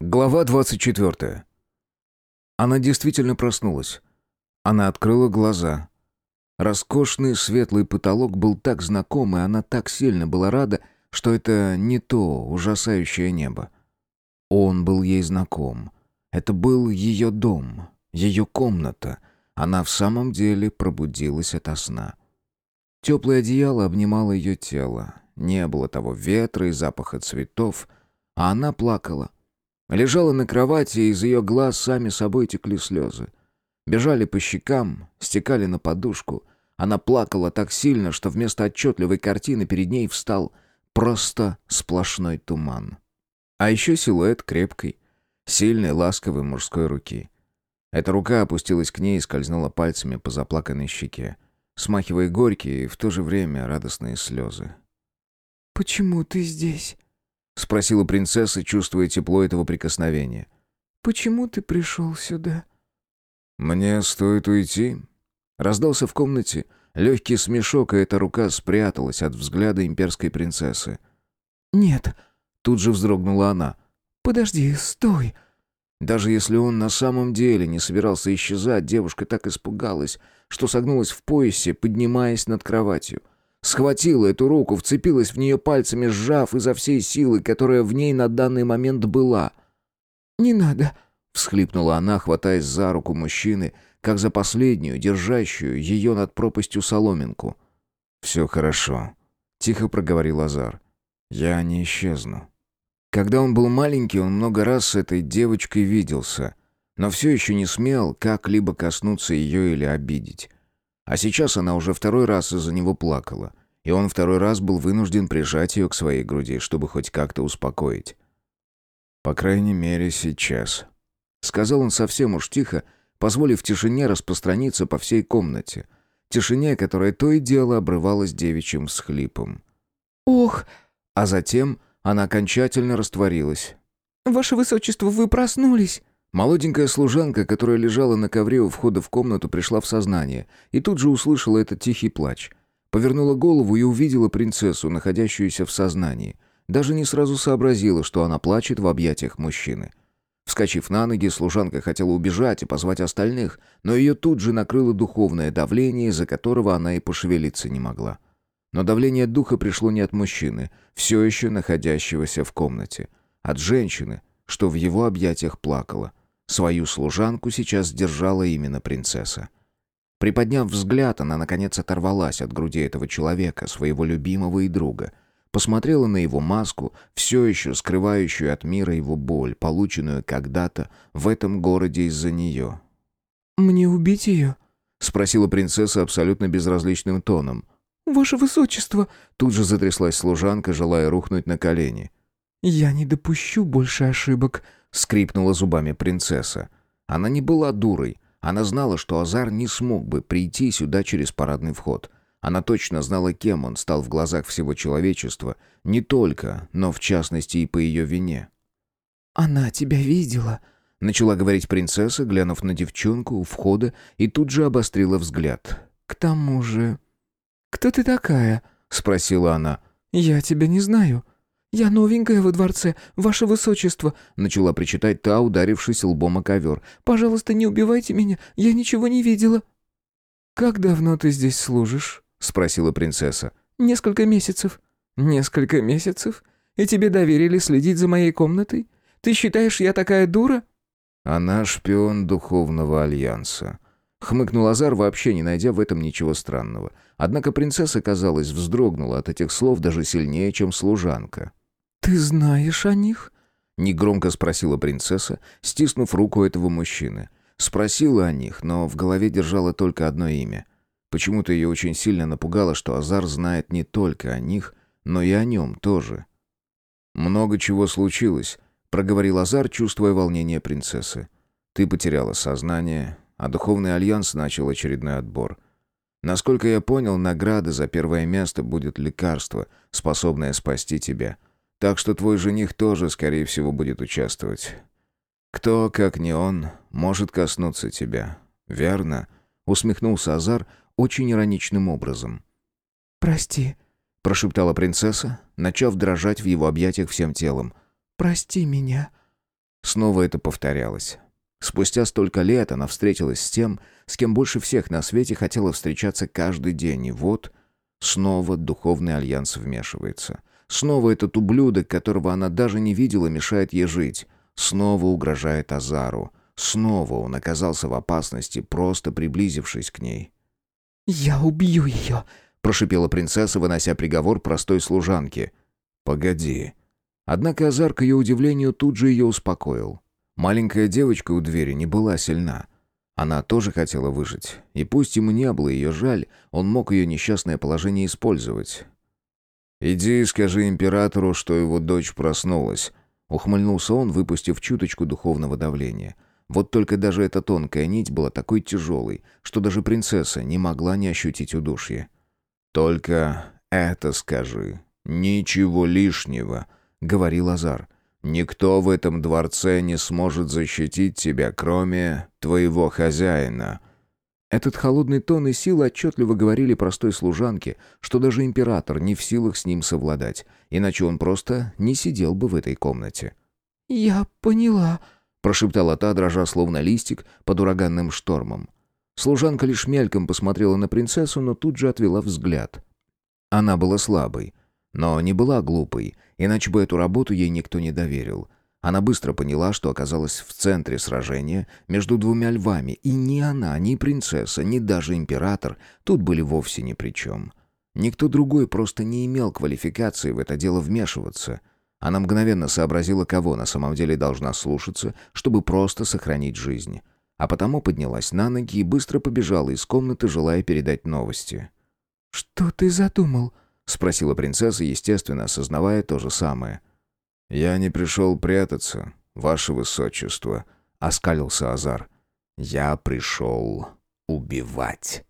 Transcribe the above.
Глава 24. Она действительно проснулась. Она открыла глаза. Роскошный светлый потолок был так знаком, и она так сильно была рада, что это не то ужасающее небо. Он был ей знаком. Это был ее дом, ее комната. Она в самом деле пробудилась ото сна. Теплое одеяло обнимало ее тело. Не было того ветра и запаха цветов, а она плакала — Лежала на кровати, и из ее глаз сами собой текли слезы. Бежали по щекам, стекали на подушку. Она плакала так сильно, что вместо отчетливой картины перед ней встал просто сплошной туман. А еще силуэт крепкой, сильной, ласковой мужской руки. Эта рука опустилась к ней и скользнула пальцами по заплаканной щеке, смахивая горькие и в то же время радостные слезы. «Почему ты здесь?» — спросила принцесса, чувствуя тепло этого прикосновения. «Почему ты пришел сюда?» «Мне стоит уйти». Раздался в комнате легкий смешок, и эта рука спряталась от взгляда имперской принцессы. «Нет», — тут же вздрогнула она. «Подожди, стой». Даже если он на самом деле не собирался исчезать, девушка так испугалась, что согнулась в поясе, поднимаясь над кроватью. Схватила эту руку, вцепилась в нее пальцами, сжав изо всей силы, которая в ней на данный момент была. «Не надо», — всхлипнула она, хватаясь за руку мужчины, как за последнюю, держащую ее над пропастью соломинку. «Все хорошо», — тихо проговорил Азар. «Я не исчезну». Когда он был маленький, он много раз с этой девочкой виделся, но все еще не смел как-либо коснуться ее или обидеть. А сейчас она уже второй раз из-за него плакала, и он второй раз был вынужден прижать ее к своей груди, чтобы хоть как-то успокоить. «По крайней мере, сейчас», — сказал он совсем уж тихо, позволив тишине распространиться по всей комнате. Тишине, которая то и дело обрывалась девичьим всхлипом. «Ох!» А затем она окончательно растворилась. «Ваше высочество, вы проснулись!» Молоденькая служанка, которая лежала на ковре у входа в комнату, пришла в сознание и тут же услышала этот тихий плач. Повернула голову и увидела принцессу, находящуюся в сознании. Даже не сразу сообразила, что она плачет в объятиях мужчины. Вскочив на ноги, служанка хотела убежать и позвать остальных, но ее тут же накрыло духовное давление, из-за которого она и пошевелиться не могла. Но давление духа пришло не от мужчины, все еще находящегося в комнате, от женщины, что в его объятиях плакала. Свою служанку сейчас держала именно принцесса. Приподняв взгляд, она наконец оторвалась от груди этого человека, своего любимого и друга. Посмотрела на его маску, все еще скрывающую от мира его боль, полученную когда-то в этом городе из-за нее. «Мне убить ее?» — спросила принцесса абсолютно безразличным тоном. «Ваше высочество!» Тут же затряслась служанка, желая рухнуть на колени. «Я не допущу больше ошибок», — скрипнула зубами принцесса. Она не была дурой. Она знала, что Азар не смог бы прийти сюда через парадный вход. Она точно знала, кем он стал в глазах всего человечества. Не только, но в частности и по ее вине. «Она тебя видела», — начала говорить принцесса, глянув на девчонку у входа, и тут же обострила взгляд. «К тому же...» «Кто ты такая?» — спросила она. «Я тебя не знаю». «Я новенькая во дворце, ваше высочество», — начала причитать та, ударившись лбом о ковер. «Пожалуйста, не убивайте меня, я ничего не видела». «Как давно ты здесь служишь?» — спросила принцесса. «Несколько месяцев». «Несколько месяцев? И тебе доверили следить за моей комнатой? Ты считаешь, я такая дура?» «Она шпион Духовного Альянса», — хмыкнул Азар, вообще не найдя в этом ничего странного. Однако принцесса, казалось, вздрогнула от этих слов даже сильнее, чем служанка. «Ты знаешь о них?» — негромко спросила принцесса, стиснув руку этого мужчины. Спросила о них, но в голове держала только одно имя. Почему-то ее очень сильно напугало, что Азар знает не только о них, но и о нем тоже. «Много чего случилось», — проговорил Азар, чувствуя волнение принцессы. «Ты потеряла сознание, а Духовный Альянс начал очередной отбор». Насколько я понял, награда за первое место будет лекарство, способное спасти тебя. Так что твой жених тоже, скорее всего, будет участвовать. Кто, как не он, может коснуться тебя? Верно?» Усмехнулся Азар очень ироничным образом. «Прости», — прошептала принцесса, начав дрожать в его объятиях всем телом. «Прости меня». Снова это повторялось. Спустя столько лет она встретилась с тем, с кем больше всех на свете хотела встречаться каждый день, и вот снова духовный альянс вмешивается. Снова этот ублюдок, которого она даже не видела, мешает ей жить. Снова угрожает Азару. Снова он оказался в опасности, просто приблизившись к ней. «Я убью ее!» — прошипела принцесса, вынося приговор простой служанке. «Погоди». Однако Азар, к ее удивлению, тут же ее успокоил. Маленькая девочка у двери не была сильна. Она тоже хотела выжить, и пусть ему не было ее жаль, он мог ее несчастное положение использовать. «Иди и скажи императору, что его дочь проснулась», — ухмыльнулся он, выпустив чуточку духовного давления. Вот только даже эта тонкая нить была такой тяжелой, что даже принцесса не могла не ощутить удушье. «Только это скажи. Ничего лишнего», — говорил Азар. «Никто в этом дворце не сможет защитить тебя, кроме твоего хозяина». Этот холодный тон и сила отчетливо говорили простой служанке, что даже император не в силах с ним совладать, иначе он просто не сидел бы в этой комнате. «Я поняла», — прошептала та, дрожа словно листик под ураганным штормом. Служанка лишь мельком посмотрела на принцессу, но тут же отвела взгляд. Она была слабой, но не была глупой, иначе бы эту работу ей никто не доверил. Она быстро поняла, что оказалась в центре сражения между двумя львами, и ни она, ни принцесса, ни даже император тут были вовсе ни при чем. Никто другой просто не имел квалификации в это дело вмешиваться. Она мгновенно сообразила, кого на самом деле должна слушаться, чтобы просто сохранить жизнь. А потому поднялась на ноги и быстро побежала из комнаты, желая передать новости. «Что ты задумал?» — спросила принцесса, естественно, осознавая то же самое — «Я не пришел прятаться, ваше высочество», — оскалился Азар. «Я пришел убивать».